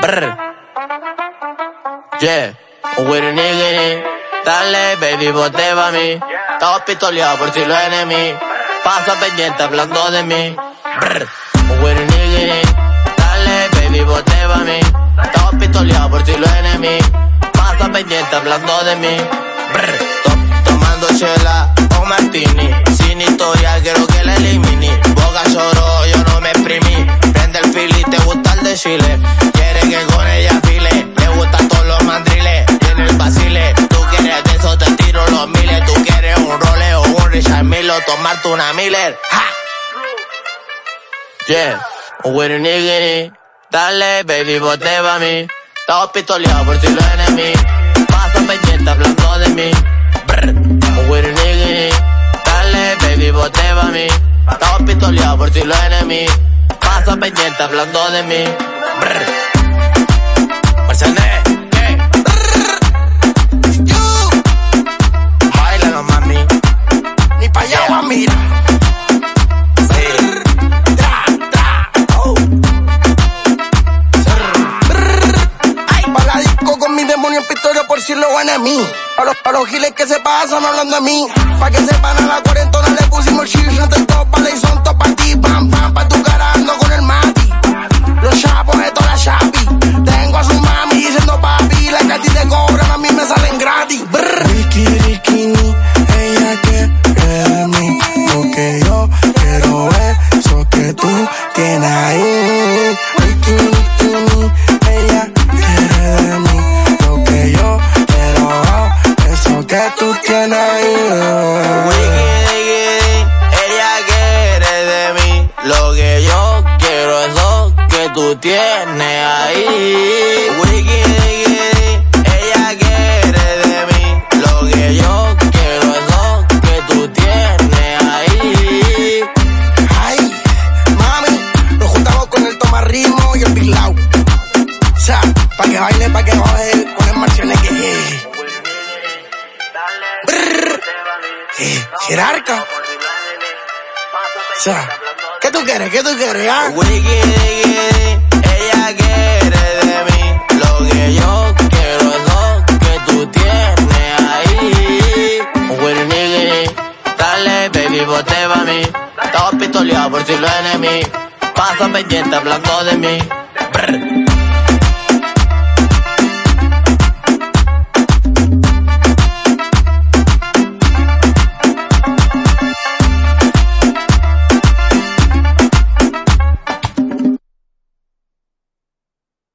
Brr. Yeah. Winner nigga. Dale, baby, bote pa' mí. Estamos pistoleados por si los enemigos. Paso pendiente hablando de mí. Brr. Winner nigga. Dale, baby, bote pa' mí. Estamos pistoleados por si los enemigos. Paso pendiente hablando de mí. Brr. To- tomando chela o martini. Sin historia, quiero que la elimine. Desfile. Quiere que con ella file. Le gustan todos los mandriles. Tiene el vacile. Tú quieres de eso, te tiro los miles. Tú quieres un role o un Richard Milo. Tomarte una Miller. ¡Ja! Yeah, winner nigga. Dale, baby, bote pa' mí. Estamos pistoleados por si los enemigos. Paso pendiente hablando de mí. Brr, winner nigga. Dale, baby, bote pa' mí. Estamos pistoleados por si los enemigos. Paso pendiente hablando de mí. Por si lo van a mí. A los, a giles que se pasan hablando de mí. Pa' que sepan a la cuarentona le pusimos chirri del top, vale, y son top pa' ti, pam, pam, pa' tu cara ando con el tú tienes ahí. Wiki, ella quiere de mí lo que yo quiero, eso que tú tienes ahí. Wiki, ella quiere de mí lo que yo quiero, eso que tú tienes ahí. Ay, mami, nos juntamos con el Toma Ritmo y el Big. O sea, pa' que baile, pa' que baje Eh, jerarca. O sea, ¿qué tú quieres? ¿Qué tú quieres, ah? Ella quiere de mí lo que yo quiero, eso que tú tienes ahí. Nigga, dale baby, bote pa' mí. Estamos pistoleados por si los enemigos. Paso pendiente hablando de mí.